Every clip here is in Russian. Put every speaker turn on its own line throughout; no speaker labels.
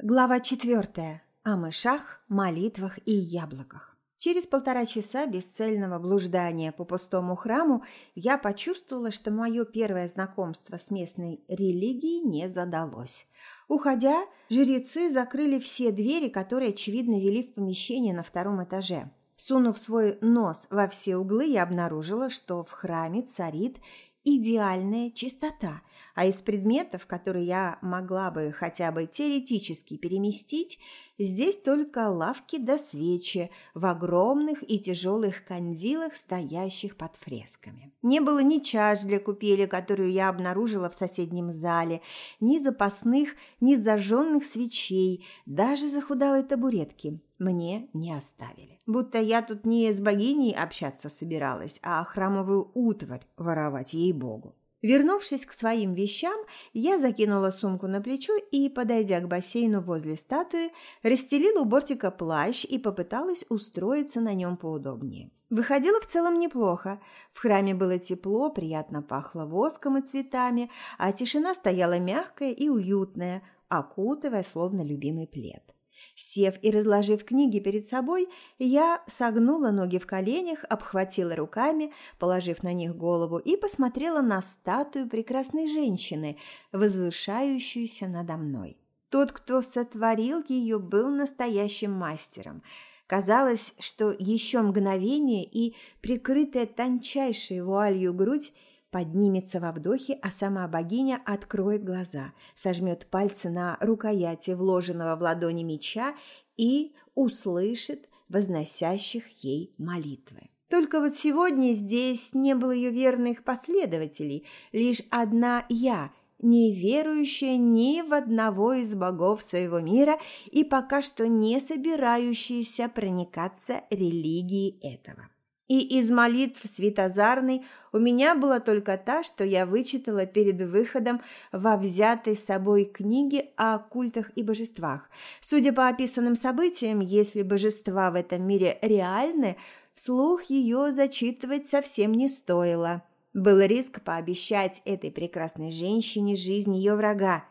Глава четвертая. О мышах, молитвах и яблоках. Через полтора часа бесцельного блуждания по пустому храму я почувствовала, что мое первое знакомство с местной религией не задалось. Уходя, жрецы закрыли все двери, которые, очевидно, вели в помещение на втором этаже. Сунув свой нос во все углы, я обнаружила, что в храме царит идеальная чистота, а из предметов, которые я могла бы хотя бы теоретически переместить, здесь только лавки да свечи в огромных и тяжелых кандилах, стоящих под фресками. Не было ни чаш для купели, которую я обнаружила в соседнем зале, ни запасных, ни зажженных свечей, даже захудалой табуретки мне не оставили. Будто я тут не с богиней общаться собиралась, а храмовую утварь воровать ей-богу. Вернувшись к своим вещам, я закинула сумку на плечо и, подойдя к бассейну возле статуи, расстелила у бортика плащ и попыталась устроиться на нем поудобнее. Выходило в целом неплохо. В храме было тепло, приятно пахло воском и цветами, а тишина стояла мягкая и уютная, окутывая словно любимый плед. Сев и разложив книги перед собой, я согнула ноги в коленях, обхватила руками, положив на них голову, и посмотрела на статую прекрасной женщины, возвышающуюся надо мной. Тот, кто сотворил ее, был настоящим мастером. Казалось, что еще мгновение и прикрытая тончайшей вуалью грудь – поднимется во вдохе, а сама богиня откроет глаза, сожмет пальцы на рукояти вложенного в ладони меча и услышит возносящих ей молитвы. Только вот сегодня здесь не было ее верных последователей, лишь одна я, не верующая ни в одного из богов своего мира и пока что не собирающаяся проникаться религией этого. И из молитв Святозарной у меня была только та, что я вычитала перед выходом во взятой с собой книге о культах и божествах. Судя по описанным событиям, если божества в этом мире реальны, вслух ее зачитывать совсем не стоило. Был риск пообещать этой прекрасной женщине жизнь ее врага.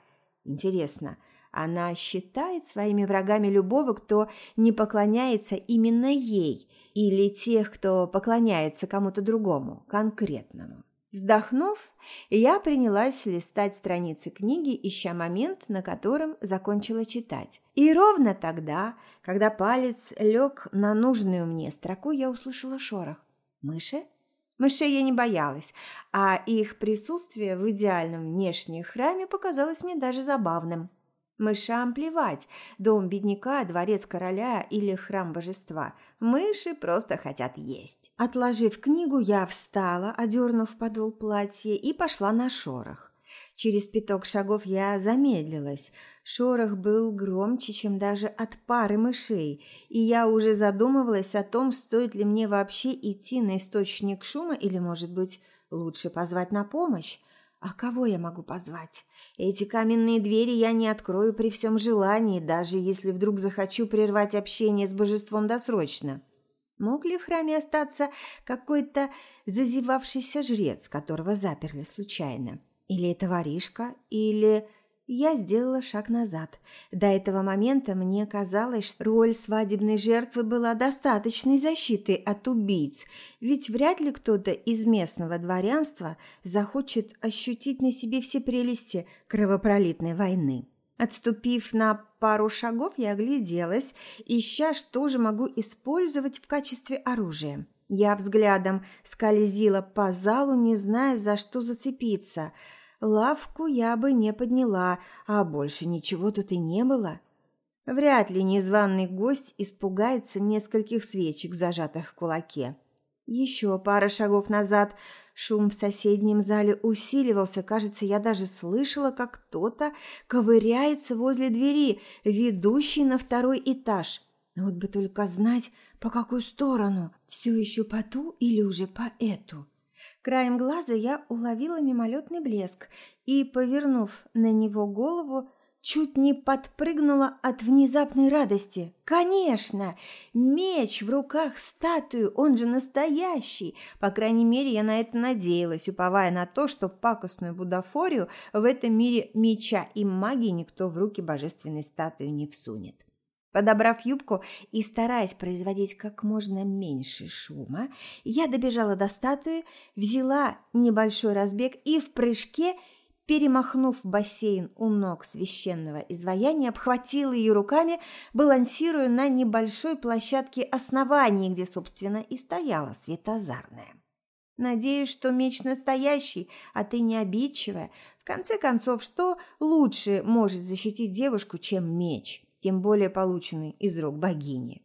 Интересно, она считает своими врагами любого, кто не поклоняется именно ей, или тех, кто поклоняется кому-то другому, конкретному. Вздохнув, я принялась листать страницы книги, ища момент, на котором закончила читать. И ровно тогда, когда палец лег на нужную мне строку, я услышала шорох. «Мыши?» Мышей я не боялась, а их присутствие в идеальном внешнем храме показалось мне даже забавным. Мышам плевать, дом бедняка, дворец короля или храм божества. Мыши просто хотят есть. Отложив книгу, я встала, одернув подол платья, и пошла на шорох. Через пяток шагов я замедлилась. Шорох был громче, чем даже от пары мышей, и я уже задумывалась о том, стоит ли мне вообще идти на источник шума или, может быть, лучше позвать на помощь. А кого я могу позвать? Эти каменные двери я не открою при всем желании, даже если вдруг захочу прервать общение с божеством досрочно. Мог ли в храме остаться какой-то зазевавшийся жрец, которого заперли случайно? Или это воришка? Или... Я сделала шаг назад. До этого момента мне казалось, что роль свадебной жертвы была достаточной защитой от убийц, ведь вряд ли кто-то из местного дворянства захочет ощутить на себе все прелести кровопролитной войны. Отступив на пару шагов, я огляделась, ища, что же могу использовать в качестве оружия. Я взглядом скользила по залу, не зная, за что зацепиться – лавку я бы не подняла, а больше ничего тут и не было. Вряд ли незваный гость испугается нескольких свечек, зажатых в кулаке. Еще пара шагов назад шум в соседнем зале усиливался. Кажется, я даже слышала, как кто-то ковыряется возле двери, ведущей на второй этаж. Вот бы только знать, по какую сторону. Все еще по ту или уже по эту. Краем глаза я уловила мимолетный блеск и, повернув на него голову, чуть не подпрыгнула от внезапной радости. Конечно, меч в руках статуи, он же настоящий. По крайней мере, я на это надеялась, уповая на то, что пакостную будафорию в этом мире меча и магии никто в руки божественной статуи не всунет. Подобрав юбку и стараясь производить как можно меньше шума, я добежала до статуи, взяла небольшой разбег и в прыжке – перемахнув бассейн у ног священного изваяния, обхватил ее руками, балансируя на небольшой площадке основания, где, собственно, и стояла светозарная. Надеюсь, что меч настоящий, а ты не обидчивая. В конце концов, что лучше может защитить девушку, чем меч, тем более полученный из рук богини?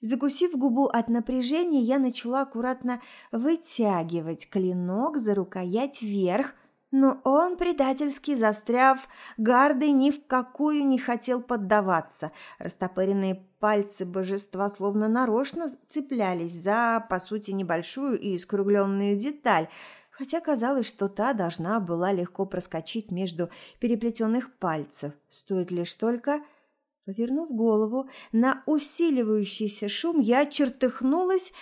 Закусив губу от напряжения, я начала аккуратно вытягивать клинок за рукоять вверх, но он, предательски застряв, гардой ни в какую не хотел поддаваться. Растопыренные пальцы божества словно нарочно цеплялись за, по сути, небольшую и искругленную деталь, хотя казалось, что та должна была легко проскочить между переплетенных пальцев. Стоит лишь только... Повернув голову на усиливающийся шум, я чертыхнулась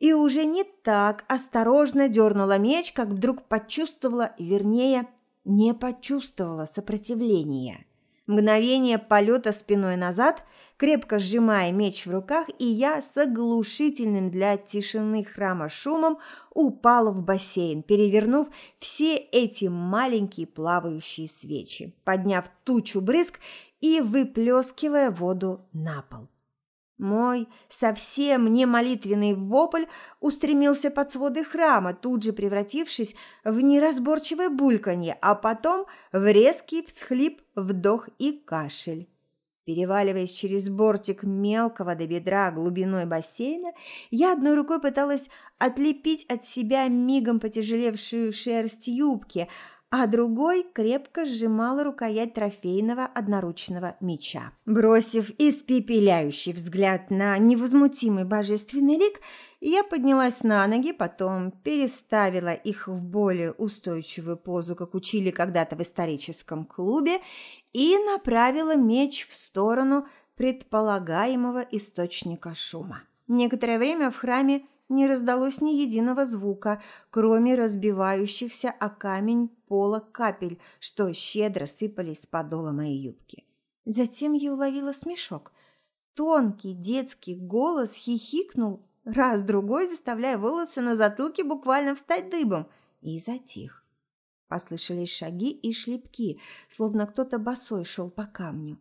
и уже не так осторожно дернула меч, как вдруг почувствовала, вернее, не почувствовала сопротивления. Мгновение полета спиной назад, крепко сжимая меч в руках, и я с оглушительным для тишины храма шумом упала в бассейн, перевернув все эти маленькие плавающие свечи, подняв тучу брызг и выплескивая воду на пол. Мой совсем не молитвенный вопль устремился под своды храма, тут же превратившись в неразборчивое бульканье, а потом в резкий всхлип, вдох и кашель. Переваливаясь через бортик мелкого до бедра глубиной бассейна, я одной рукой пыталась отлепить от себя мигом потяжелевшую шерсть юбки – а другой крепко сжимал рукоять трофейного одноручного меча. Бросив испепеляющий взгляд на невозмутимый божественный лик, я поднялась на ноги, потом переставила их в более устойчивую позу, как учили когда-то в историческом клубе, и направила меч в сторону предполагаемого источника шума. Некоторое время в храме не раздалось ни единого звука, кроме разбивающихся о камень пола капель, что щедро сыпались с подола моей юбки. Затем я уловила смешок. Тонкий детский голос хихикнул раз-другой, заставляя волосы на затылке буквально встать дыбом, и затих. Послышались шаги и шлепки, словно кто-то босой шел по камню.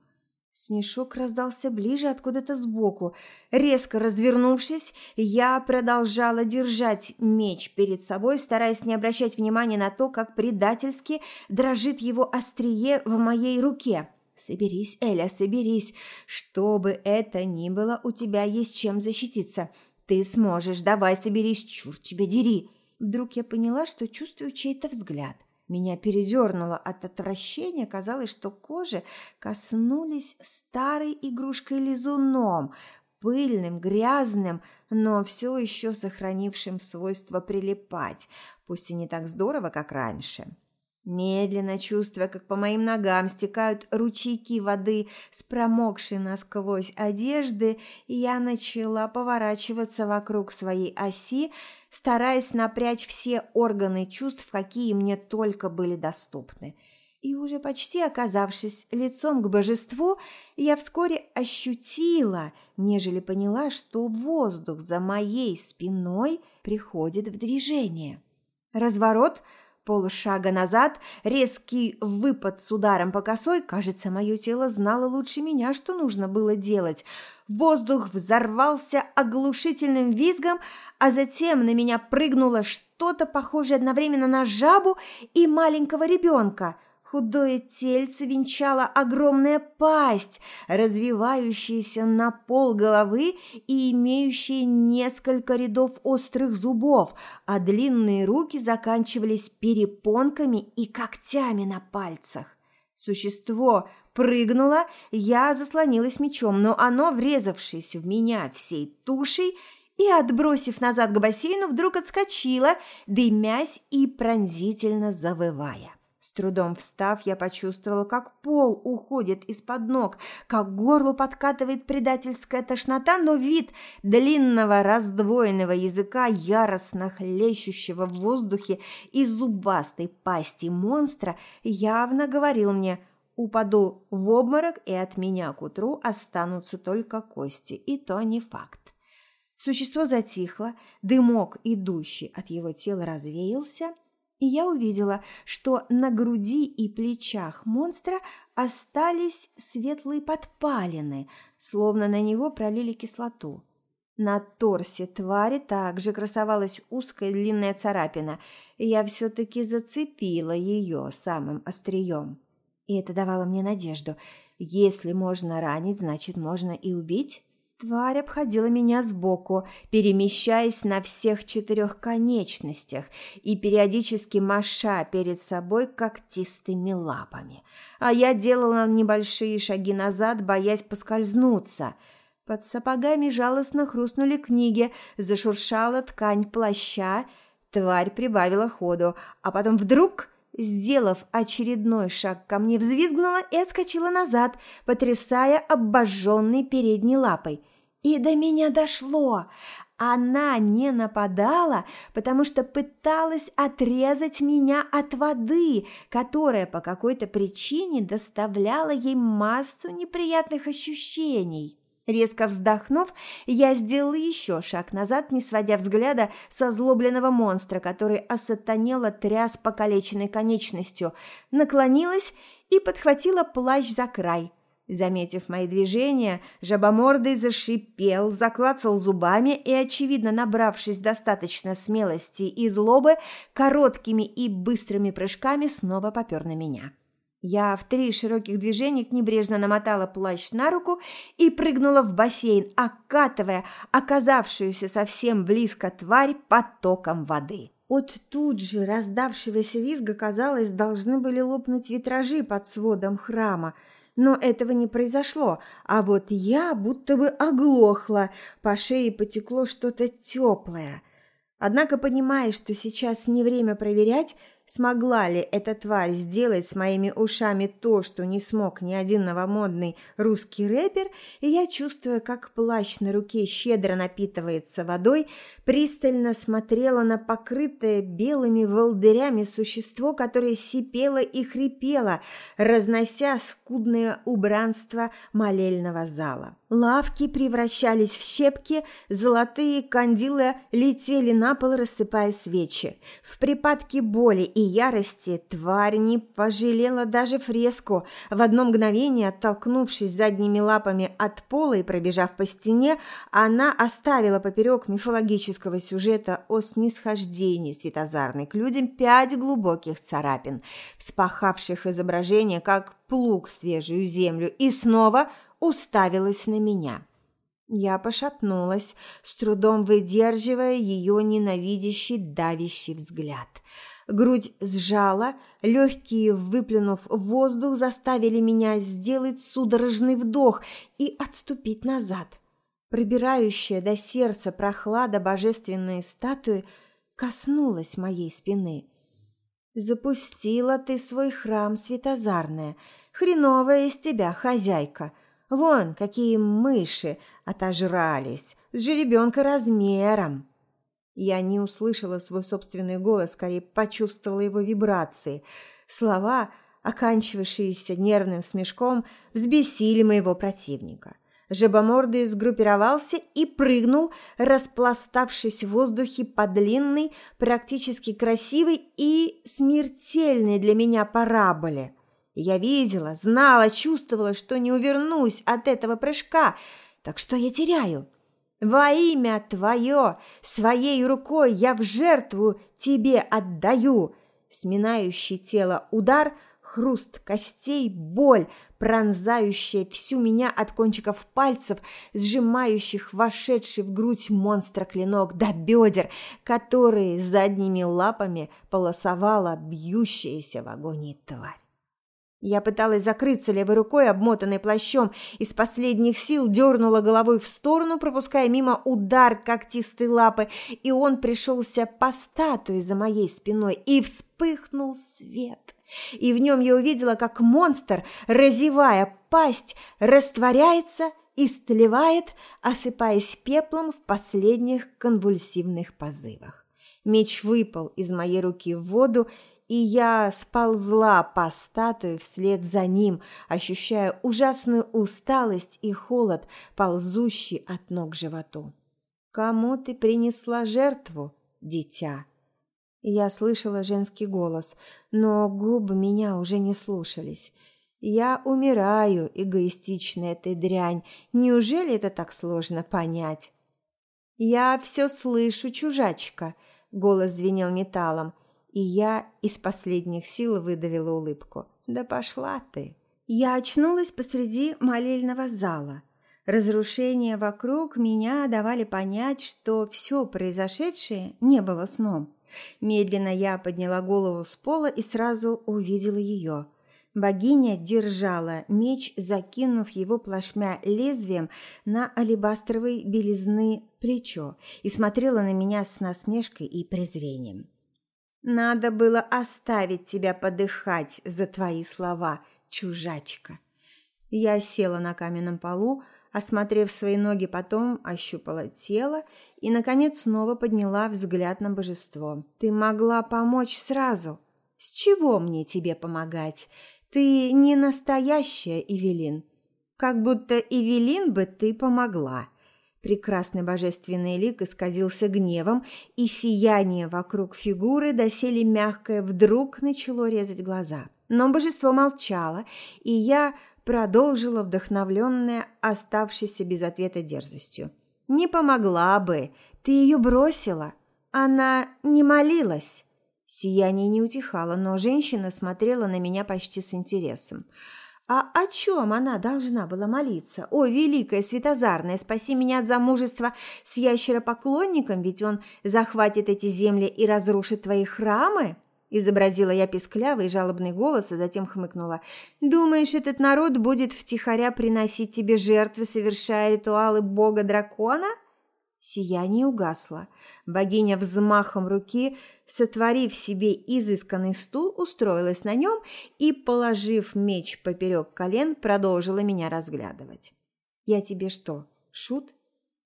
Смешок раздался ближе откуда-то сбоку. Резко развернувшись, я продолжала держать меч перед собой, стараясь не обращать внимания на то, как предательски дрожит его острие в моей руке. «Соберись, Эля, соберись. Что бы это ни было, у тебя есть чем защититься. Ты сможешь, давай соберись, чур тебя дери!» Вдруг я поняла, что чувствую чей-то взгляд. Меня передернуло от отвращения, казалось, что кожи коснулись старой игрушкой лизуном, пыльным, грязным, но все еще сохранившим свойство прилипать, пусть и не так здорово, как раньше. Медленно чувствуя, как по моим ногам стекают ручейки воды с промокшей насквозь одежды, я начала поворачиваться вокруг своей оси, стараясь напрячь все органы чувств, какие мне только были доступны. И уже почти оказавшись лицом к божеству, я вскоре ощутила, нежели поняла, что воздух за моей спиной приходит в движение. Разворот – Полшага назад, резкий выпад с ударом по косой. Кажется, мое тело знало лучше меня, что нужно было делать. Воздух взорвался оглушительным визгом, а затем на меня прыгнуло что-то похожее одновременно на жабу и маленького ребенка. Худое тельце венчала огромная пасть, развивающаяся на пол головы и имеющая несколько рядов острых зубов, а длинные руки заканчивались перепонками и когтями на пальцах. Существо прыгнуло, я заслонилась мечом, но оно, врезавшись в меня всей тушей и, отбросив назад к бассейну, вдруг отскочило, дымясь и пронзительно завывая. С трудом встав, я почувствовала, как пол уходит из-под ног, как горло подкатывает предательская тошнота, но вид длинного раздвоенного языка, яростно хлещущего в воздухе и зубастой пасти монстра явно говорил мне «Упаду в обморок, и от меня к утру останутся только кости, и то не факт». Существо затихло, дымок, идущий от его тела, развеялся – и я увидела, что на груди и плечах монстра остались светлые подпалины, словно на него пролили кислоту. На торсе твари также красовалась узкая длинная царапина, и я все-таки зацепила ее самым острием. И это давало мне надежду. Если можно ранить, значит, можно и убить. Тварь обходила меня сбоку, перемещаясь на всех четырех конечностях и периодически маша перед собой когтистыми лапами. А я делала небольшие шаги назад, боясь поскользнуться. Под сапогами жалостно хрустнули книги, зашуршала ткань плаща. Тварь прибавила ходу, а потом вдруг... Сделав очередной шаг ко мне, взвизгнула и отскочила назад, потрясая обожженной передней лапой. И до меня дошло. Она не нападала, потому что пыталась отрезать меня от воды, которая по какой-то причине доставляла ей массу неприятных ощущений. Резко вздохнув, я сделала еще шаг назад, не сводя взгляда со злобленного монстра, который осатанело тряс покалеченной конечностью, наклонилась и подхватила плащ за край. Заметив мои движения, жабомордый зашипел, заклацал зубами и, очевидно набравшись достаточно смелости и злобы, короткими и быстрыми прыжками снова попер на меня. Я в три широких движения небрежно намотала плащ на руку и прыгнула в бассейн, окатывая оказавшуюся совсем близко тварь потоком воды. От тут же раздавшегося визга, казалось, должны были лопнуть витражи под сводом храма, но этого не произошло, а вот я будто бы оглохла, по шее потекло что-то теплое. Однако, понимая, что сейчас не время проверять, Смогла ли эта тварь сделать с моими ушами то, что не смог ни один новомодный русский рэпер, и я, чувствуя, как плащ на руке щедро напитывается водой, пристально смотрела на покрытое белыми волдырями существо, которое сипело и хрипело, разнося скудное убранство молельного зала. Лавки превращались в щепки, золотые кандилы летели на пол, рассыпая свечи. В припадке боли и ярости тварь не пожалела даже фреску. В одно мгновение, оттолкнувшись задними лапами от пола и пробежав по стене, она оставила поперек мифологического сюжета о снисхождении Светозарной к людям пять глубоких царапин, вспахавших изображение, как плуг в свежую землю, и снова уставилась на меня. Я пошатнулась, с трудом выдерживая ее ненавидящий давящий взгляд. Грудь сжала, легкие, выплюнув воздух, заставили меня сделать судорожный вдох и отступить назад. Пробирающая до сердца прохлада божественной статуи коснулась моей спины. «Запустила ты свой храм, Светозарная, хреновая из тебя хозяйка!» Вон, какие мыши отожрались, с жеребенка размером. Я не услышала свой собственный голос, скорее почувствовала его вибрации. Слова, оканчивавшиеся нервным смешком, взбесили моего противника. Жабомордый сгруппировался и прыгнул, распластавшись в воздухе по длинной, практически красивой и смертельной для меня параболе. Я видела, знала, чувствовала, что не увернусь от этого прыжка. Так что я теряю? Во имя Твое, своей рукой я в жертву Тебе отдаю. Сминающий тело удар, хруст костей, боль, пронзающая всю меня от кончиков пальцев, сжимающих вошедший в грудь монстра клинок до бедер, которые задними лапами полосовала бьющаяся в агонии тварь. Я пыталась закрыться левой рукой, обмотанной плащом, из последних сил дернула головой в сторону, пропуская мимо удар когтистой лапы, и он пришелся по статуе за моей спиной, и вспыхнул свет. И в нем я увидела, как монстр, разевая пасть, растворяется и стлевает, осыпаясь пеплом в последних конвульсивных позывах. Меч выпал из моей руки в воду, и я сползла по статуе вслед за ним, ощущая ужасную усталость и холод, ползущий от ног к животу. «Кому ты принесла жертву, дитя?» Я слышала женский голос, но губы меня уже не слушались. «Я умираю, эгоистичная ты дрянь. Неужели это так сложно понять?» «Я все слышу, чужачка», — голос звенел металлом и я из последних сил выдавила улыбку. «Да пошла ты!» Я очнулась посреди молельного зала. Разрушения вокруг меня давали понять, что все произошедшее не было сном. Медленно я подняла голову с пола и сразу увидела ее. Богиня держала меч, закинув его плашмя лезвием на алебастровой белизны плечо, и смотрела на меня с насмешкой и презрением. Надо было оставить тебя подыхать за твои слова, чужачка. Я села на каменном полу, осмотрев свои ноги, потом ощупала тело и, наконец, снова подняла взгляд на божество. Ты могла помочь сразу. С чего мне тебе помогать? Ты не настоящая Эвелин. Как будто Эвелин бы ты помогла. Прекрасный божественный лик исказился гневом, и сияние вокруг фигуры, доселе мягкое, вдруг начало резать глаза. Но божество молчало, и я продолжила, вдохновленная оставшейся без ответа дерзостью. «Не помогла бы, ты ее бросила. Она не молилась». Сияние не утихало, но женщина смотрела на меня почти с интересом. А о чем она должна была молиться? О, великая Светозарная, спаси меня от замужества с ящеропоклонником, ведь он захватит эти земли и разрушит твои храмы? Изобразила я песклявый жалобный голос, а затем хмыкнула. «Думаешь, этот народ будет втихаря приносить тебе жертвы, совершая ритуалы бога-дракона?» Сияние угасло. Богиня взмахом руки, сотворив себе изысканный стул, устроилась на нем и, положив меч поперек колен, продолжила меня разглядывать. «Я тебе что, шут?»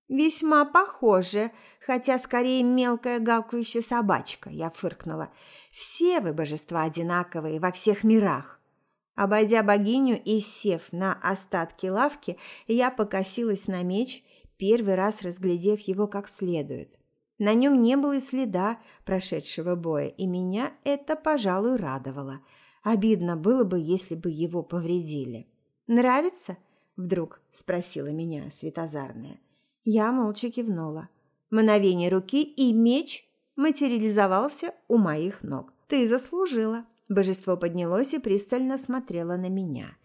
«Весьма похоже, хотя скорее мелкая гавкающая собачка», – я фыркнула. «Все вы, божества, одинаковые во всех мирах». Обойдя богиню и сев на остатки лавки, я покосилась на меч – первый раз разглядев его как следует. На нем не было и следа прошедшего боя, и меня это, пожалуй, радовало. Обидно было бы, если бы его повредили. «Нравится?» – вдруг спросила меня светозарная. Я молча кивнула. Мгновение руки, и меч материализовался у моих ног. «Ты заслужила!» Божество поднялось и пристально смотрело на меня.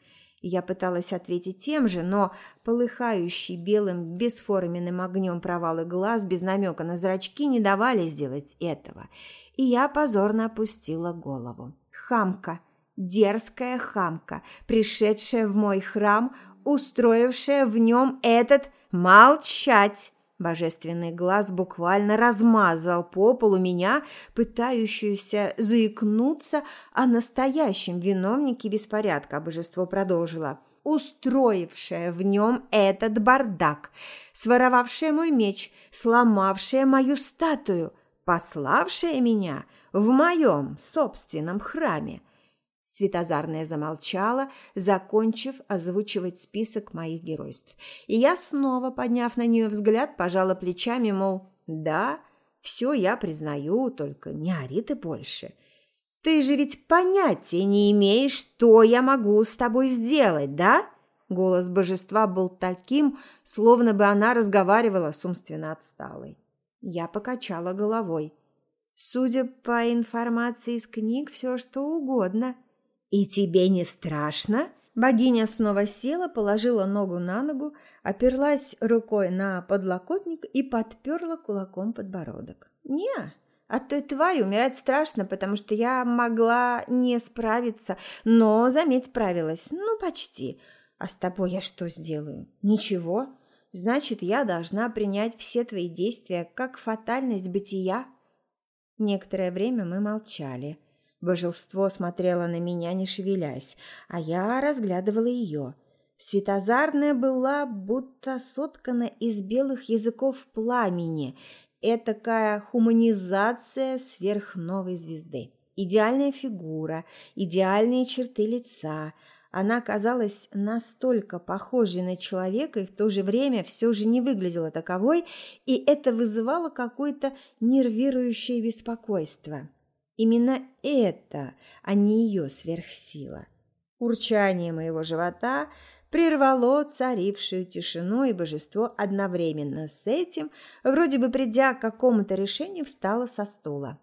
Я пыталась ответить тем же, но полыхающий белым бесформенным огнем провалы глаз без намека на зрачки не давали сделать этого. И я позорно опустила голову. Хамка, дерзкая хамка, пришедшая в мой храм, устроившая в нем этот «молчать!» Божественный глаз буквально размазал по полу меня, пытающуюся заикнуться о настоящем виновнике беспорядка. Божество продолжило. Устроившее в нем этот бардак, своровавшее мой меч, сломавшее мою статую, пославшее меня в моем собственном храме. Светозарная замолчала, закончив озвучивать список моих геройств. И я снова, подняв на нее взгляд, пожала плечами, мол, да, все я признаю, только не ори ты больше. Ты же ведь понятия не имеешь, что я могу с тобой сделать, да? Голос божества был таким, словно бы она разговаривала с умственно отсталой. Я покачала головой. Судя по информации из книг, все что угодно – «И тебе не страшно?» Богиня снова села, положила ногу на ногу, оперлась рукой на подлокотник и подперла кулаком подбородок. «Не, от той твари умирать страшно, потому что я могла не справиться, но, заметь, справилась. Ну, почти. А с тобой я что сделаю? Ничего. Значит, я должна принять все твои действия как фатальность бытия». Некоторое время мы молчали – Божество смотрело на меня, не шевелясь, а я разглядывала ее. Светозарная была будто соткана из белых языков пламени, этакая хуманизация сверхновой звезды. Идеальная фигура, идеальные черты лица – она казалась настолько похожей на человека и в то же время все же не выглядела таковой, и это вызывало какое-то нервирующее беспокойство. Именно это, а не ее сверхсила. Урчание моего живота прервало царившую тишину, и божество одновременно с этим, вроде бы придя к какому-то решению, встало со стула.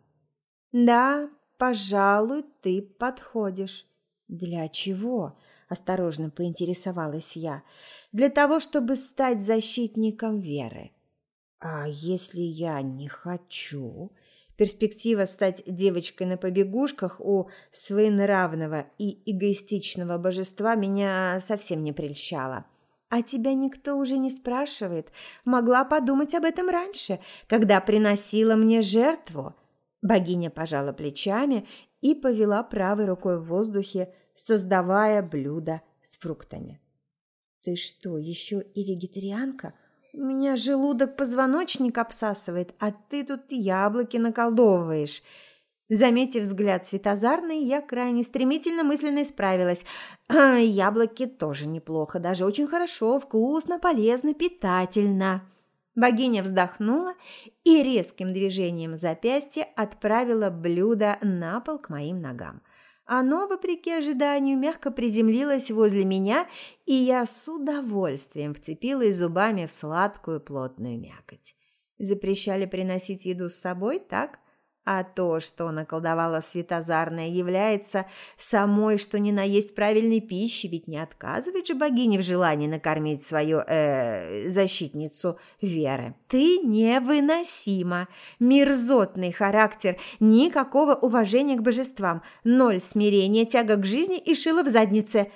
«Да, пожалуй, ты подходишь». «Для чего?» – осторожно поинтересовалась я. «Для того, чтобы стать защитником веры». «А если я не хочу?» Перспектива стать девочкой на побегушках у своенравного и эгоистичного божества меня совсем не прельщала. А тебя никто уже не спрашивает. Могла подумать об этом раньше, когда приносила мне жертву. Богиня пожала плечами и повела правой рукой в воздухе, создавая блюдо с фруктами. «Ты что, еще и вегетарианка? Меня желудок позвоночник обсасывает, а ты тут яблоки наколдовываешь». Заметив взгляд светозарный, я крайне стремительно мысленно исправилась. Яблоки тоже неплохо, даже очень хорошо, вкусно, полезно, питательно. Богиня вздохнула и резким движением запястья отправила блюдо на пол к моим ногам. Оно, вопреки ожиданию, мягко приземлилось возле меня, и я с удовольствием вцепилась зубами в сладкую плотную мякоть. Запрещали приносить еду с собой, так? А то, что наколдовала Светозарная, является самой, что ни на есть правильной пищи, ведь не отказывает же богиня в желании накормить свою, э, защитницу Веры. Ты невыносима. Мерзотный характер, никакого уважения к божествам, ноль смирения, тяга к жизни и шила в заднице.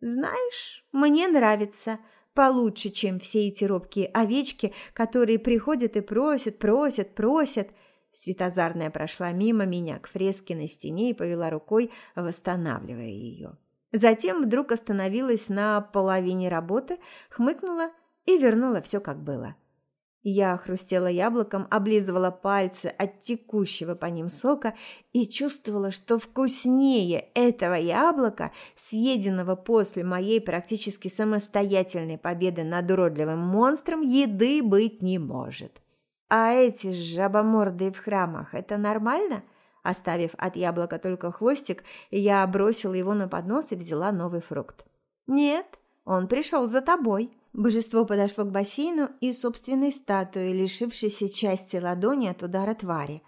Знаешь, мне нравится получше, чем все эти робкие овечки, которые приходят и просят, просят, просят – Светозарная прошла мимо меня к фреске на стене и повела рукой, восстанавливая ее. Затем вдруг остановилась на половине работы, хмыкнула и вернула все как было. Я хрустела яблоком, облизывала пальцы от текущего по ним сока и чувствовала, что вкуснее этого яблока, съеденного после моей практически самостоятельной победы над уродливым монстром, еды быть не может. А эти жабомордые в храмах – это нормально? Оставив от яблока только хвостик, я бросила его на поднос и взяла новый фрукт. Нет, он пришел за тобой. Божество подошло к бассейну и собственной статуе, лишившейся части ладони от удара твари.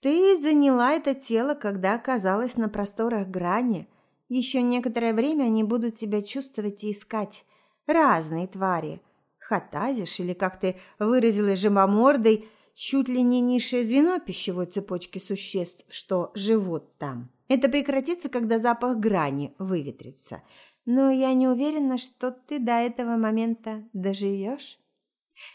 Ты заняла это тело, когда оказалась на просторах грани. Еще некоторое время они будут тебя чувствовать и искать. Разные твари – Хатазиш, или как ты выразилась жемомордой, чуть ли не низшее звено пищевой цепочки существ, что живут там. Это прекратится, когда запах грани выветрится. Но я не уверена, что ты до этого момента доживешь.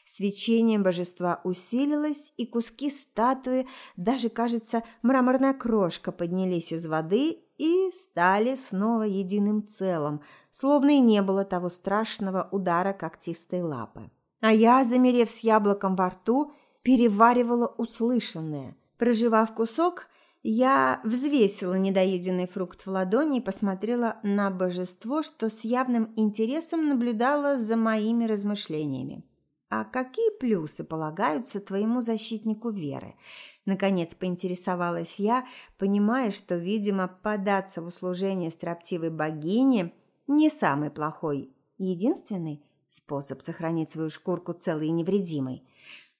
Свечение божества усилилось, и куски статуи, даже, кажется, мраморная крошка поднялись из воды и стали снова единым целым, словно и не было того страшного удара когтистой лапы. А я, замерев с яблоком во рту, переваривала услышанное. Проживав кусок, я взвесила недоеденный фрукт в ладони и посмотрела на божество, что с явным интересом наблюдало за моими размышлениями. «А какие плюсы полагаются твоему защитнику веры?» Наконец поинтересовалась я, понимая, что, видимо, податься в услужение строптивой богине не самый плохой, единственный способ сохранить свою шкурку целой и невредимой.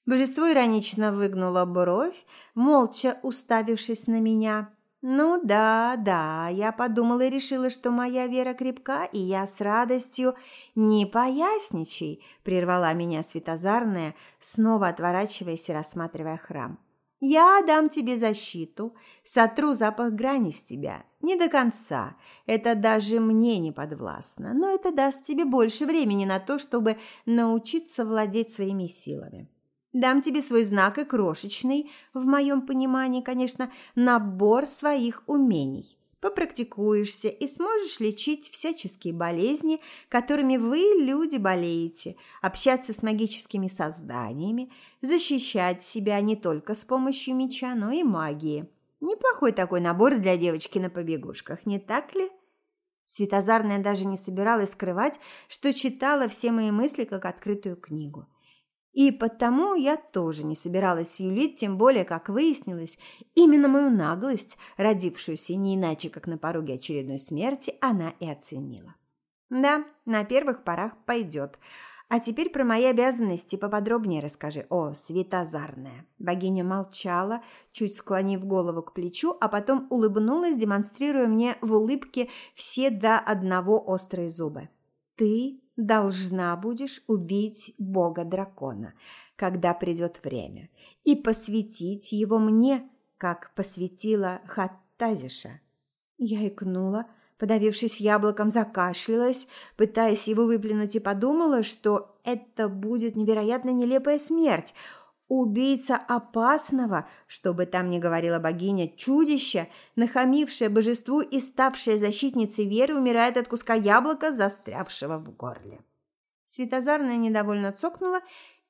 Божество иронично выгнуло бровь, молча уставившись на меня – ну да, да, я подумала и решила, что моя вера крепка, и я с радостью не поясничай, прервала меня светозарная, снова отворачиваясь и рассматривая храм. Я дам тебе защиту, сотру запах грани с тебя. Не до конца, это даже мне не подвластно, но это даст тебе больше времени на то, чтобы научиться владеть своими силами. Дам тебе свой знак и крошечный, в моем понимании, конечно, набор своих умений. Попрактикуешься и сможешь лечить всяческие болезни, которыми вы, люди, болеете, общаться с магическими созданиями, защищать себя не только с помощью меча, но и магии. Неплохой такой набор для девочки на побегушках, не так ли? Светозарная даже не собиралась скрывать, что читала все мои мысли как открытую книгу. И потому я тоже не собиралась юлить, тем более, как выяснилось, именно мою наглость, родившуюся не иначе, как на пороге очередной смерти, она и оценила. Да, на первых порах пойдет. А теперь про мои обязанности поподробнее расскажи. О, светозарная. Богиня молчала, чуть склонив голову к плечу, а потом улыбнулась, демонстрируя мне в улыбке все до одного острые зубы. Ты должна будешь убить бога-дракона, когда придет время, и посвятить его мне, как посвятила Хаттазиша. Я икнула, подавившись яблоком, закашлялась, пытаясь его выплюнуть, и подумала, что это будет невероятно нелепая смерть – убийца опасного, что бы там ни говорила богиня, чудище, нахамившее божеству и ставшее защитницей веры, умирает от куска яблока, застрявшего в горле. Светозарная недовольно цокнула,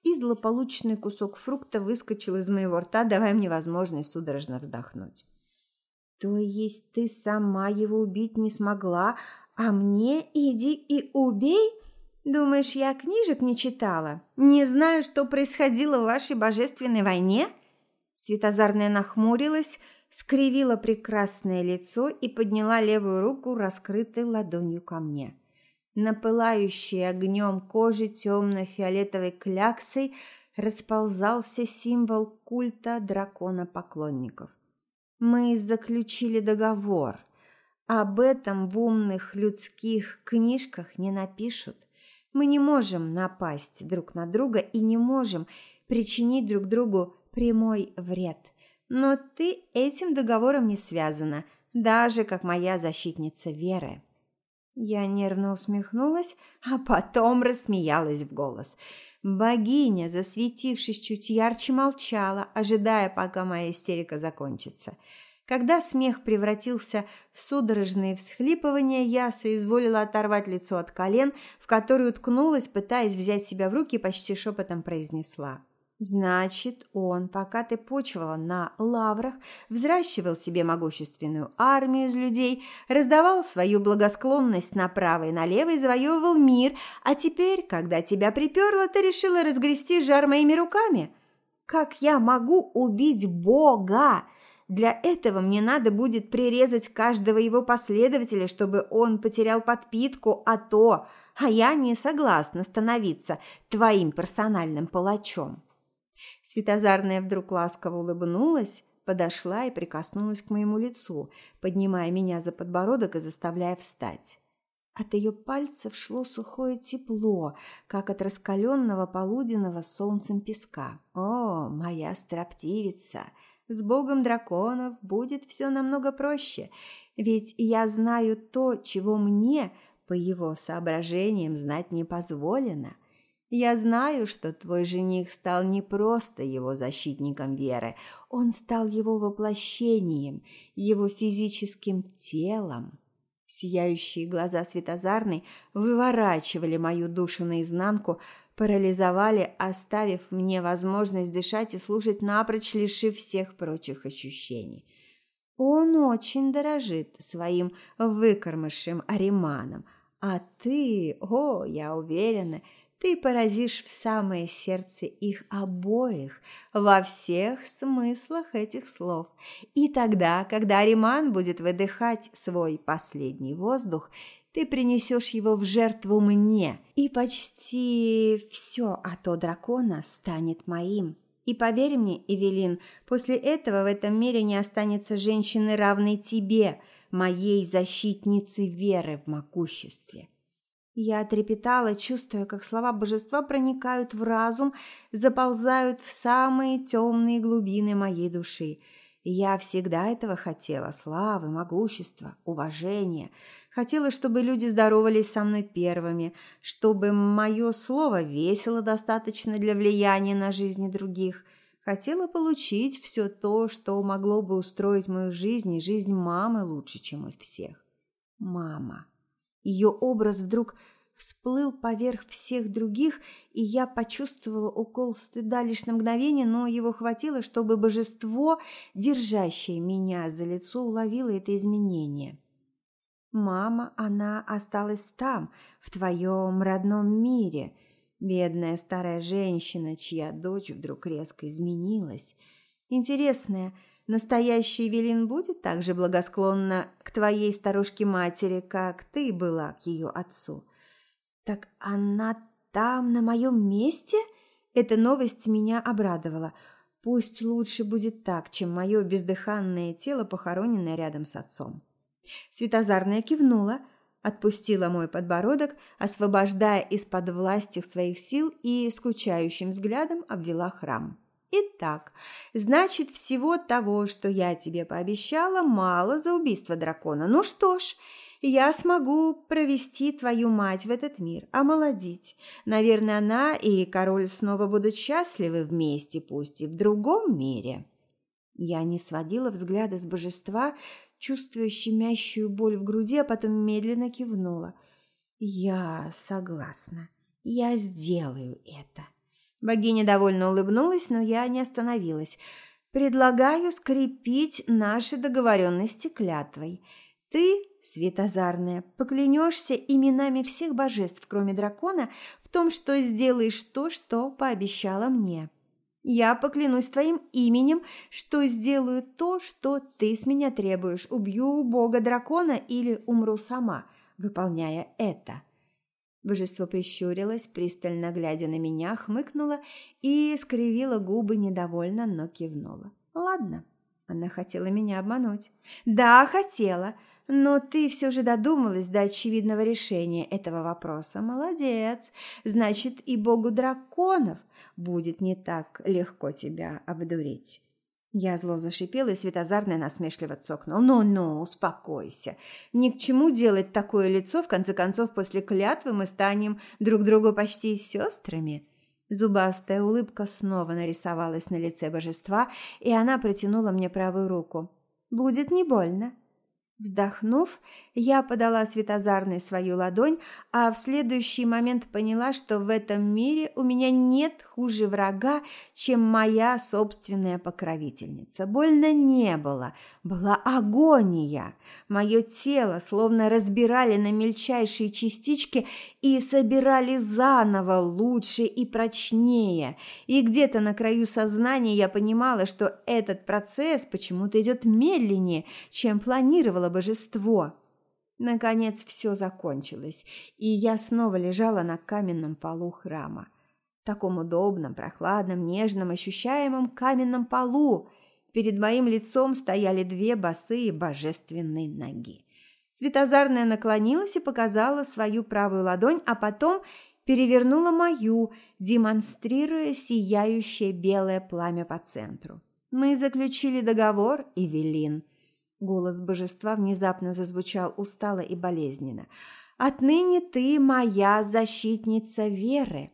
и злополучный кусок фрукта выскочил из моего рта, давая мне возможность судорожно вздохнуть. «То есть ты сама его убить не смогла, а мне иди и убей?» Думаешь, я книжек не читала? Не знаю, что происходило в вашей божественной войне? Светозарная нахмурилась, скривила прекрасное лицо и подняла левую руку, раскрытой ладонью ко мне. На пылающей огнем кожи темно-фиолетовой кляксой расползался символ культа дракона-поклонников. Мы заключили договор. Об этом в умных людских книжках не напишут. Мы не можем напасть друг на друга и не можем причинить друг другу прямой вред. Но ты этим договором не связана, даже как моя защитница Веры. Я нервно усмехнулась, а потом рассмеялась в голос. Богиня, засветившись чуть ярче, молчала, ожидая, пока моя истерика закончится. Когда смех превратился в судорожные всхлипывания, я соизволила оторвать лицо от колен, в которые уткнулась, пытаясь взять себя в руки, почти шепотом произнесла. Значит, он, пока ты почивала на лаврах, взращивал себе могущественную армию из людей, раздавал свою благосклонность направо и налево и завоевывал мир, а теперь, когда тебя приперло, ты решила разгрести жар моими руками? Как я могу убить Бога? Для этого мне надо будет прирезать каждого его последователя, чтобы он потерял подпитку, а то, а я не согласна становиться твоим персональным палачом. Светозарная вдруг ласково улыбнулась, подошла и прикоснулась к моему лицу, поднимая меня за подбородок и заставляя встать. От ее пальцев шло сухое тепло, как от раскаленного полуденного солнцем песка. «О, моя строптивица!» С богом драконов будет все намного проще, ведь я знаю то, чего мне, по его соображениям, знать не позволено. Я знаю, что твой жених стал не просто его защитником веры, он стал его воплощением, его физическим телом. Сияющие глаза Светозарной выворачивали мою душу наизнанку, парализовали, оставив мне возможность дышать и слушать напрочь, лишив всех прочих ощущений. Он очень дорожит своим выкормышем Ариманом, а ты, о, я уверена, ты поразишь в самое сердце их обоих во всех смыслах этих слов. И тогда, когда Ариман будет выдыхать свой последний воздух, ты принесешь его в жертву мне, и почти все от дракона станет моим. И поверь мне, Эвелин, после этого в этом мире не останется женщины, равной тебе, моей защитнице веры в могуществе. Я трепетала, чувствуя, как слова божества проникают в разум, заползают в самые темные глубины моей души. Я всегда этого хотела – славы, могущества, уважения. Хотела, чтобы люди здоровались со мной первыми, чтобы мое слово весело достаточно для влияния на жизни других. Хотела получить все то, что могло бы устроить мою жизнь и жизнь мамы лучше, чем из всех. Мама. Ее образ вдруг всплыл поверх всех других, и я почувствовала укол стыда лишь на мгновение, но его хватило, чтобы божество, держащее меня за лицо, уловило это изменение. «Мама, она осталась там, в твоем родном мире», Бедная старая женщина, чья дочь вдруг резко изменилась. Интересная, настоящая Велин будет так же благосклонна к твоей старушке-матери, как ты была к ее отцу. Так она там, на моем месте? Эта новость меня обрадовала. Пусть лучше будет так, чем мое бездыханное тело, похороненное рядом с отцом. Светозарная кивнула, отпустила мой подбородок, освобождая из-под власти своих сил и скучающим взглядом обвела храм. Итак, значит, всего того, что я тебе пообещала, мало за убийство дракона. Ну что ж, я смогу провести твою мать в этот мир, омолодить. Наверное, она и король снова будут счастливы вместе, пусть и в другом мире. Я не сводила взгляда с божества, чувствуя щемящую боль в груди, а потом медленно кивнула. «Я согласна. Я сделаю это». Богиня довольно улыбнулась, но я не остановилась. «Предлагаю скрепить наши договоренности клятвой. Ты, Светозарная, поклянешься именами всех божеств, кроме дракона, в том, что сделаешь то, что пообещала мне». Я поклянусь твоим именем, что сделаю то, что ты с меня требуешь. Убью бога-дракона или умру сама, выполняя это». Божество прищурилось, пристально глядя на меня, хмыкнуло и скривило губы недовольно, но кивнула. «Ладно». Она хотела меня обмануть. «Да, хотела. Но ты все же додумалась до очевидного решения этого вопроса. Молодец. Значит, и богу драконов будет не так легко тебя обдурить. Я зло зашипела, и светозарная насмешливо цокнул. «Ну-ну, успокойся. Ни к чему делать такое лицо. В конце концов, после клятвы мы станем друг другу почти сестрами». Зубастая улыбка снова нарисовалась на лице божества, и она протянула мне правую руку. «Будет не больно». Вздохнув, я подала Светозарной свою ладонь, а в следующий момент поняла, что в этом мире у меня нет хуже врага, чем моя собственная покровительница. Больно не было, была агония. Мое тело словно разбирали на мельчайшие частички и собирали заново лучше и прочнее. И где-то на краю сознания я понимала, что этот процесс почему-то идет медленнее, чем планировала божество. Наконец все закончилось, и я снова лежала на каменном полу храма. Таком удобном, прохладном, нежном, ощущаемом каменном полу. Перед моим лицом стояли две босые божественные ноги. Светозарная наклонилась и показала свою правую ладонь, а потом перевернула мою, демонстрируя сияющее белое пламя по центру. Мы заключили договор, Эвелин. Голос божества внезапно зазвучал устало и болезненно. «Отныне ты моя защитница веры.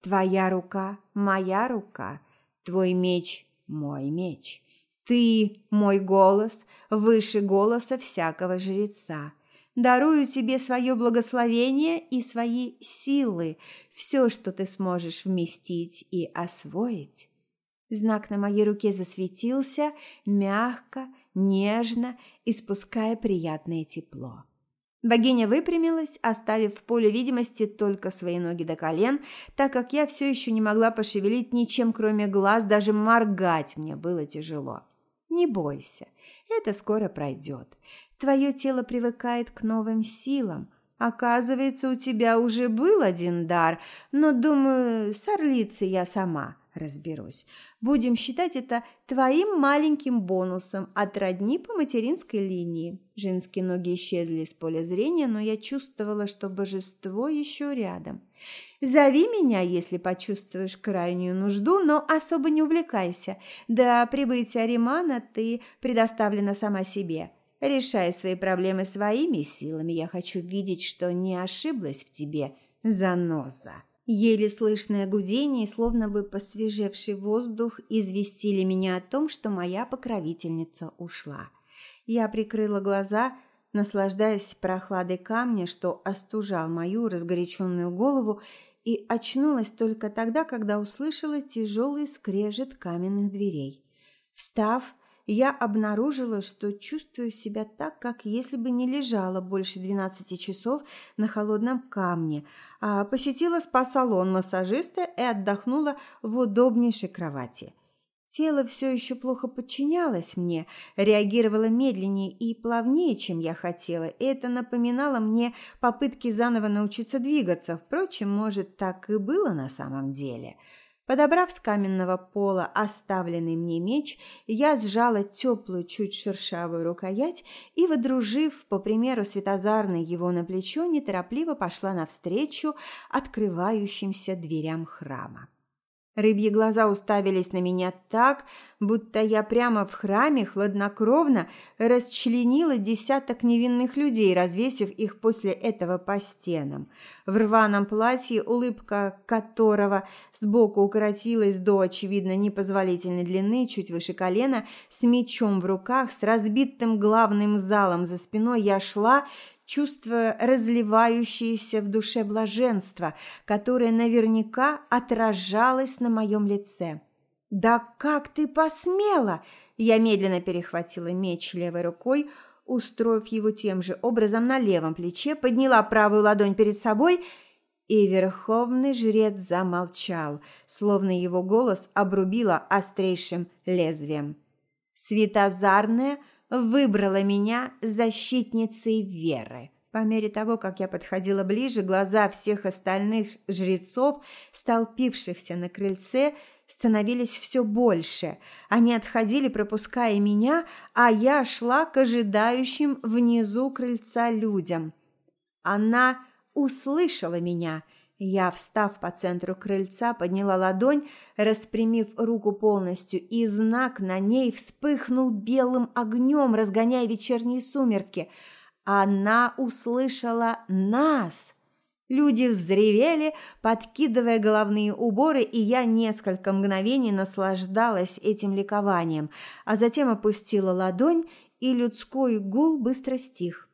Твоя рука – моя рука, твой меч – мой меч. Ты – мой голос, выше голоса всякого жреца. Дарую тебе свое благословение и свои силы, все, что ты сможешь вместить и освоить». Знак на моей руке засветился мягко, нежно, испуская приятное тепло. Богиня выпрямилась, оставив в поле видимости только свои ноги до колен, так как я все еще не могла пошевелить ничем, кроме глаз, даже моргать мне было тяжело. Не бойся, это скоро пройдет. Твое тело привыкает к новым силам. Оказывается, у тебя уже был один дар, но, думаю, с орлицей я сама разберусь. Будем считать это твоим маленьким бонусом от родни по материнской линии. Женские ноги исчезли из поля зрения, но я чувствовала, что божество еще рядом. Зови меня, если почувствуешь крайнюю нужду, но особо не увлекайся. До прибытия Римана ты предоставлена сама себе. Решай свои проблемы своими силами. Я хочу видеть, что не ошиблась в тебе, заноза. Еле слышное гудение, словно бы посвежевший воздух, известили меня о том, что моя покровительница ушла. Я прикрыла глаза, наслаждаясь прохладой камня, что остужал мою разгоряченную голову, и очнулась только тогда, когда услышала тяжелый скрежет каменных дверей. Встав, я обнаружила, что чувствую себя так, как если бы не лежала больше 12 часов на холодном камне, а посетила спа-салон массажиста и отдохнула в удобнейшей кровати. Тело все еще плохо подчинялось мне, реагировало медленнее и плавнее, чем я хотела, и это напоминало мне попытки заново научиться двигаться. Впрочем, может, так и было на самом деле – Подобрав с каменного пола оставленный мне меч, я сжала теплую, чуть шершавую рукоять и, водружив, по примеру Светозарной, его на плечо, неторопливо пошла навстречу открывающимся дверям храма. Рыбьи глаза уставились на меня так, будто я прямо в храме хладнокровно расчленила десяток невинных людей, развесив их после этого по стенам. В рваном платье, улыбка которого сбоку укоротилась до, очевидно, непозволительной длины, чуть выше колена, с мечом в руках, с разбитым главным залом за спиной, я шла чувствуя разливающееся в душе блаженство, которое наверняка отражалось на моем лице. «Да как ты посмела!» Я медленно перехватила меч левой рукой, устроив его тем же образом на левом плече, подняла правую ладонь перед собой, и верховный жрец замолчал, словно его голос обрубило острейшим лезвием. Светозарная – выбрала меня защитницей веры. По мере того, как я подходила ближе, глаза всех остальных жрецов, столпившихся на крыльце, становились все больше. Они отходили, пропуская меня, а я шла к ожидающим внизу крыльца людям. Она услышала меня – я, встав по центру крыльца, подняла ладонь, распрямив руку полностью, и знак на ней вспыхнул белым огнем, разгоняя вечерние сумерки. Она услышала нас. Люди взревели, подкидывая головные уборы, и я несколько мгновений наслаждалась этим ликованием, а затем опустила ладонь, и людской гул быстро стих.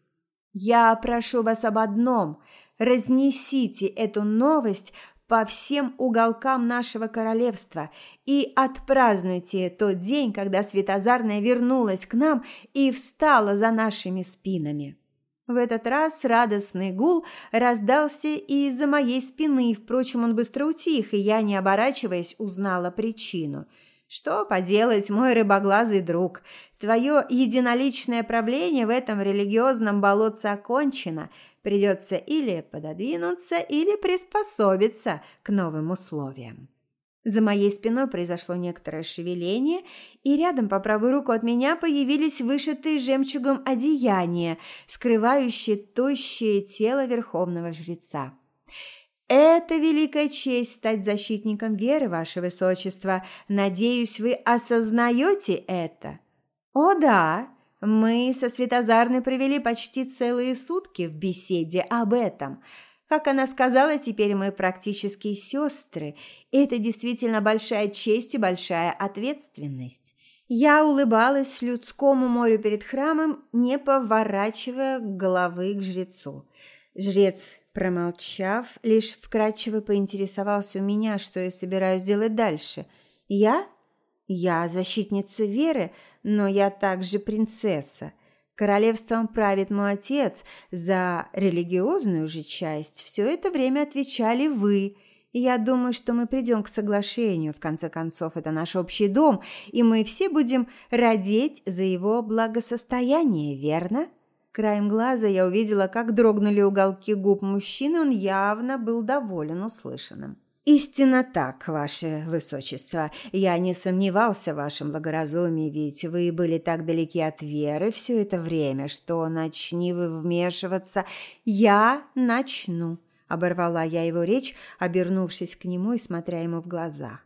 «Я прошу вас об одном – разнесите эту новость по всем уголкам нашего королевства и отпразднуйте тот день, когда Светозарная вернулась к нам и встала за нашими спинами. В этот раз радостный гул раздался и из-за моей спины, впрочем, он быстро утих, и я, не оборачиваясь, узнала причину – что поделать, мой рыбоглазый друг? Твое единоличное правление в этом религиозном болотце окончено. Придется или пододвинуться, или приспособиться к новым условиям. За моей спиной произошло некоторое шевеление, и рядом по правую руку от меня появились вышитые жемчугом одеяния, скрывающие тощее тело верховного жреца. Это великая честь стать защитником веры, ваше высочество. Надеюсь, вы осознаете это. О да, мы со Светозарной провели почти целые сутки в беседе об этом. Как она сказала, теперь мы практически сестры. Это действительно большая честь и большая ответственность. Я улыбалась людскому морю перед храмом, не поворачивая головы к жрецу. Жрец Промолчав, лишь вкратчиво поинтересовался у меня, что я собираюсь делать дальше. «Я? Я защитница веры, но я также принцесса. Королевством правит мой отец. За религиозную же часть все это время отвечали вы. Я думаю, что мы придем к соглашению. В конце концов, это наш общий дом, и мы все будем родить за его благосостояние, верно?» Краем глаза я увидела, как дрогнули уголки губ мужчины, он явно был доволен услышанным. «Истинно так, ваше высочество. Я не сомневался в вашем благоразумии, ведь вы были так далеки от веры все это время, что начни вы вмешиваться. Я начну», – оборвала я его речь, обернувшись к нему и смотря ему в глаза.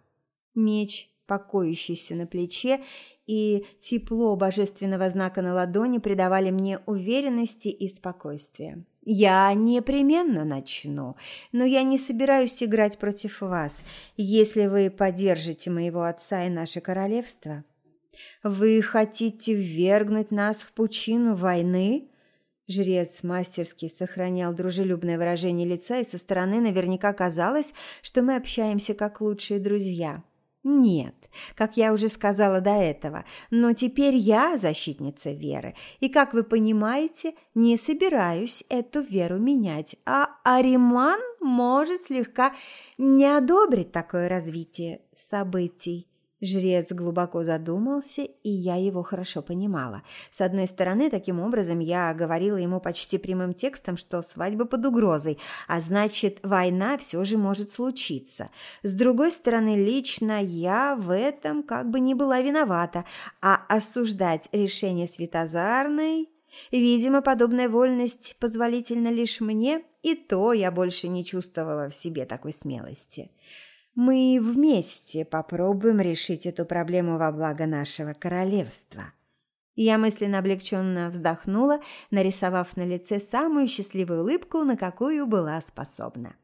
Меч, покоящийся на плече, и тепло божественного знака на ладони придавали мне уверенности и спокойствия. Я непременно начну, но я не собираюсь играть против вас, если вы поддержите моего отца и наше королевство. Вы хотите ввергнуть нас в пучину войны? Жрец мастерски сохранял дружелюбное выражение лица, и со стороны наверняка казалось, что мы общаемся как лучшие друзья. Нет, как я уже сказала до этого, но теперь я защитница веры, и, как вы понимаете, не собираюсь эту веру менять, а Ариман может слегка не одобрить такое развитие событий. Жрец глубоко задумался, и я его хорошо понимала. С одной стороны, таким образом я говорила ему почти прямым текстом, что свадьба под угрозой, а значит, война все же может случиться. С другой стороны, лично я в этом как бы не была виновата, а осуждать решение Светозарной... Видимо, подобная вольность позволительна лишь мне, и то я больше не чувствовала в себе такой смелости. Мы вместе попробуем решить эту проблему во благо нашего королевства. Я мысленно облегченно вздохнула, нарисовав на лице самую счастливую улыбку, на какую была способна.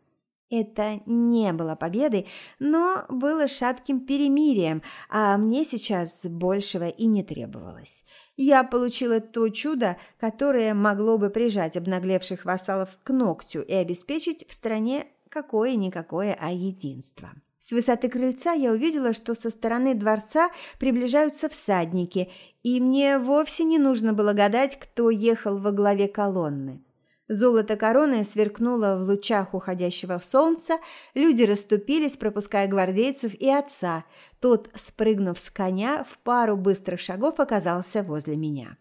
Это не было победой, но было шатким перемирием, а мне сейчас большего и не требовалось. Я получила то чудо, которое могло бы прижать обнаглевших вассалов к ногтю и обеспечить в стране какое-никакое, а единство. С высоты крыльца я увидела, что со стороны дворца приближаются всадники, и мне вовсе не нужно было гадать, кто ехал во главе колонны. Золото короны сверкнуло в лучах уходящего солнца, люди расступились, пропуская гвардейцев и отца. Тот, спрыгнув с коня, в пару быстрых шагов оказался возле меня.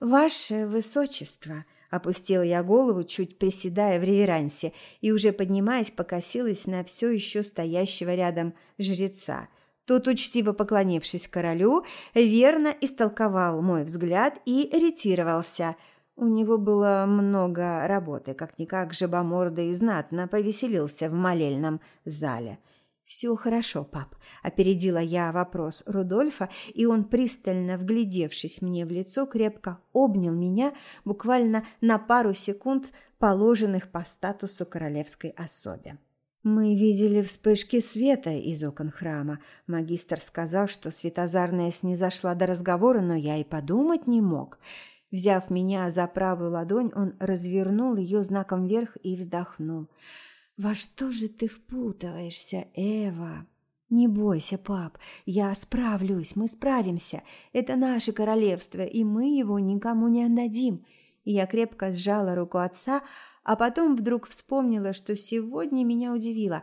«Ваше высочество!» Опустила я голову, чуть приседая в реверансе, и уже поднимаясь, покосилась на все еще стоящего рядом жреца. Тот, учтиво поклонившись королю, верно истолковал мой взгляд и ретировался. У него было много работы, как-никак жабомордый знатно повеселился в молельном зале – «Все хорошо, пап», – опередила я вопрос Рудольфа, и он, пристально вглядевшись мне в лицо, крепко обнял меня буквально на пару секунд, положенных по статусу королевской особе. «Мы видели вспышки света из окон храма. Магистр сказал, что светозарная снизошла до разговора, но я и подумать не мог». Взяв меня за правую ладонь, он развернул ее знаком вверх и вздохнул – «Во что же ты впутываешься, Эва?» «Не бойся, пап, я справлюсь, мы справимся. Это наше королевство, и мы его никому не отдадим». Я крепко сжала руку отца, а потом вдруг вспомнила, что сегодня меня удивило.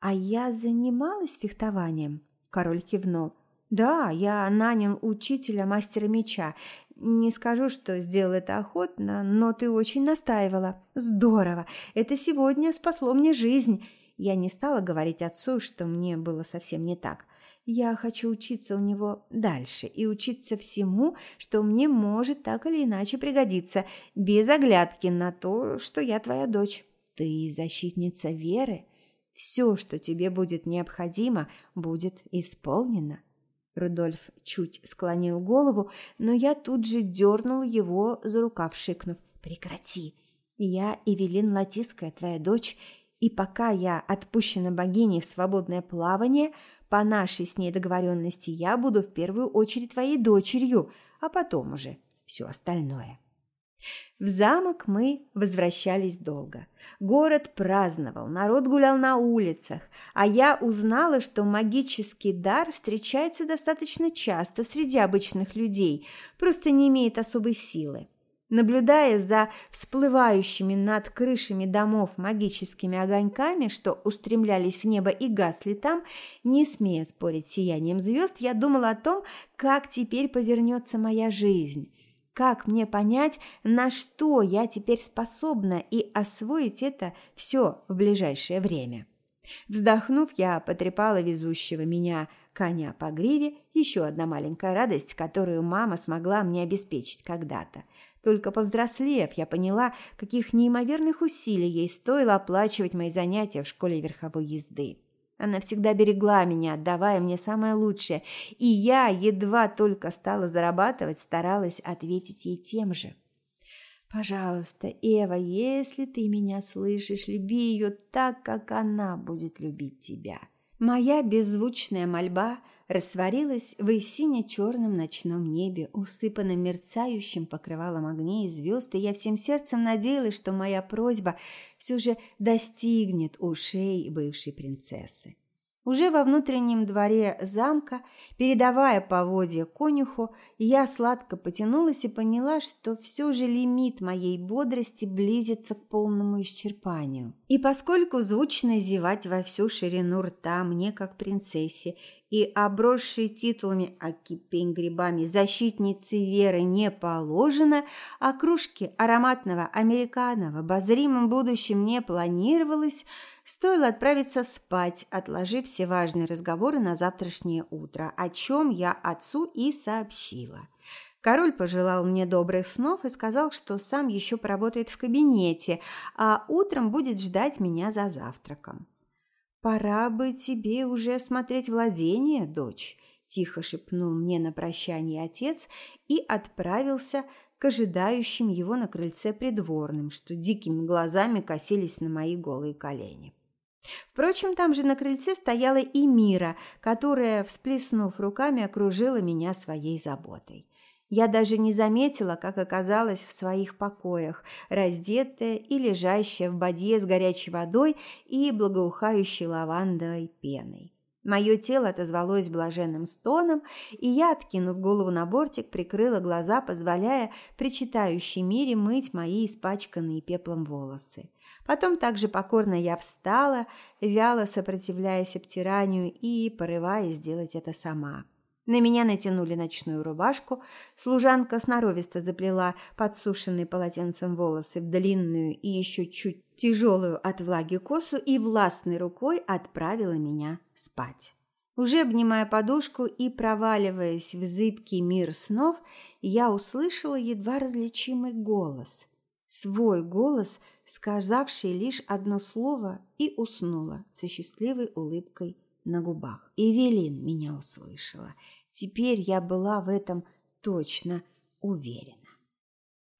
«А я занималась фехтованием?» Король кивнул. «Да, я нанял учителя мастера меча. Не скажу, что сделал это охотно, но ты очень настаивала. Здорово. Это сегодня спасло мне жизнь. Я не стала говорить отцу, что мне было совсем не так. Я хочу учиться у него дальше и учиться всему, что мне может так или иначе пригодиться, без оглядки на то, что я твоя дочь. Ты защитница веры. Все, что тебе будет необходимо, будет исполнено. Рудольф чуть склонил голову, но я тут же дернул его за рукав, шикнув. «Прекрати! Я Эвелин Латиская, твоя дочь, и пока я отпущена богиней в свободное плавание, по нашей с ней договоренности я буду в первую очередь твоей дочерью, а потом уже все остальное». В замок мы возвращались долго. Город праздновал, народ гулял на улицах, а я узнала, что магический дар встречается достаточно часто среди обычных людей, просто не имеет особой силы. Наблюдая за всплывающими над крышами домов магическими огоньками, что устремлялись в небо и гасли там, не смея спорить с сиянием звезд, я думала о том, как теперь повернется моя жизнь. Как мне понять, на что я теперь способна и освоить это все в ближайшее время? Вздохнув, я потрепала везущего меня коня по гриве, еще одна маленькая радость, которую мама смогла мне обеспечить когда-то. Только повзрослев, я поняла, каких неимоверных усилий ей стоило оплачивать мои занятия в школе верховой езды. Она всегда берегла меня, отдавая мне самое лучшее, и я, едва только стала зарабатывать, старалась ответить ей тем же. Пожалуйста, Эва, если ты меня слышишь, люби ее так, как она будет любить тебя. Моя беззвучная мольба растворилась в сине-черном ночном небе, усыпанном мерцающим покрывалом огней и звезд, и я всем сердцем надеялась, что моя просьба все же достигнет ушей бывшей принцессы. Уже во внутреннем дворе замка, передавая поводья конюху, я сладко потянулась и поняла, что все же лимит моей бодрости близится к полному исчерпанию. И поскольку звучно зевать во всю ширину рта мне, как принцессе, и обросшей титулами, а кипень грибами защитницы веры не положено, а кружки ароматного американо в обозримом будущем не планировалось, стоило отправиться спать, отложив все важные разговоры на завтрашнее утро, о чем я отцу и сообщила. Король пожелал мне добрых снов и сказал, что сам еще поработает в кабинете, а утром будет ждать меня за завтраком. «Пора бы тебе уже осмотреть владение, дочь», – тихо шепнул мне на прощание отец и отправился к ожидающим его на крыльце придворным, что дикими глазами косились на мои голые колени. Впрочем, там же на крыльце стояла и Мира, которая, всплеснув руками, окружила меня своей заботой. Я даже не заметила, как оказалась в своих покоях, раздетая и лежащая в бадье с горячей водой и благоухающей лавандовой пеной. Мое тело отозвалось блаженным стоном, и я, откинув голову на бортик, прикрыла глаза, позволяя причитающей мире мыть мои испачканные пеплом волосы. Потом также покорно я встала, вяло сопротивляясь обтиранию и порываясь сделать это сама. На меня натянули ночную рубашку, служанка сноровисто заплела подсушенные полотенцем волосы в длинную и еще чуть тяжелую от влаги косу и властной рукой отправила меня спать. Уже обнимая подушку и проваливаясь в зыбкий мир снов, я услышала едва различимый голос. Свой голос, сказавший лишь одно слово, и уснула со счастливой улыбкой на губах. Эвелин меня услышала. Теперь я была в этом точно уверена.